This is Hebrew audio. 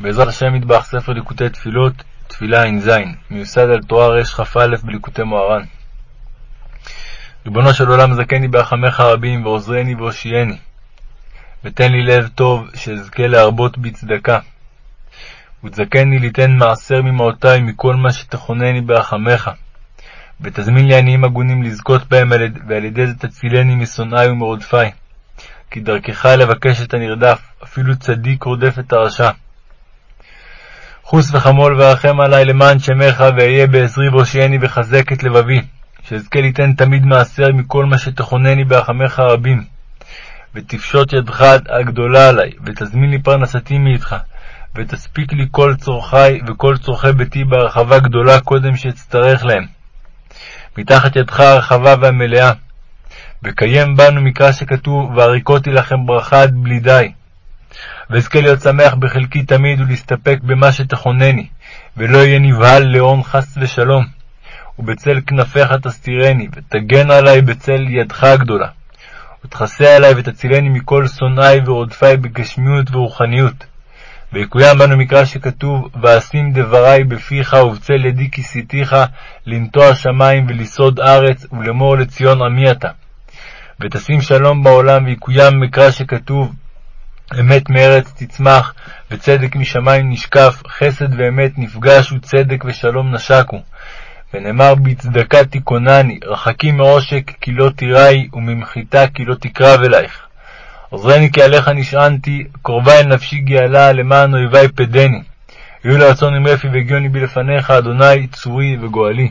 בעזרת השם מטבח ספר ליקוטי תפילות, תפילה ע"ז, מיוסד על תורה רכ"א בליקוטי מוהר"ן. ריבונו של עולם, זכני ברחמך הרבים, ועוזרני והושיעני, ותן לי לב טוב, שאזכה להרבות בי צדקה. ותזכני ליתן מעשר ממעותי מכל מה שתכונני ברחמך, ותזמין לי עניים הגונים לזכות בהם, ועל ידי זה תצילני משונאי ומרודפי. כי דרכך לבקש את הנרדף, אפילו צדיק רודף את הרשע. חוס וחמול ורחם עלי למען שמך, ואהיה בעזרי והושיעני וחזק את לבבי, שאזכה ליתן תמיד מעשר מכל מה שתכונני ברחמך הרבים. ותפשוט ידך הגדולה עלי, ותזמין לי פרנסתי מאיתך, ותספיק לי כל צורכי וכל צורכי ביתי בהרחבה גדולה קודם שאצטרך להם. מתחת ידך הרחבה והמלאה, וקיים בנו מקרא שכתוב, והריקותי לכם ברכה עד בלי די. ואזכה להיות שמח בחלקי תמיד ולהסתפק במה שתכונני, ולא אהיה נבהל להון חס ושלום. ובצל כנפיך תסתירני, ותגן עלי בצל ידך הגדולה. ותכסה עלי ותצילני מכל שונאי ורודפי בגשמיות ורוחניות. ויקוים בנו מקרא שכתוב, ואשים דברי בפיך ובצל ידי כיסיתיך לנטוע שמים ולסעוד ארץ, ולאמור לציון עמי אתה. ותשים שלום בעולם, ויקוים מקרא שכתוב, אמת מארץ תצמח, וצדק משמיים נשקף, חסד ואמת נפגשו, צדק ושלום נשקו. ונאמר בצדקה תיכונני, רחקי מעושק כי לא תיראי, וממחיתה כי לא תקרב אלייך. עוזרני כי עליך נשענתי, קרובה אל נפשי גאלה, למען אויבי פדני. יהיו לרצון עם רפי והגיוני בי לפניך, אדוני צורי וגואלי.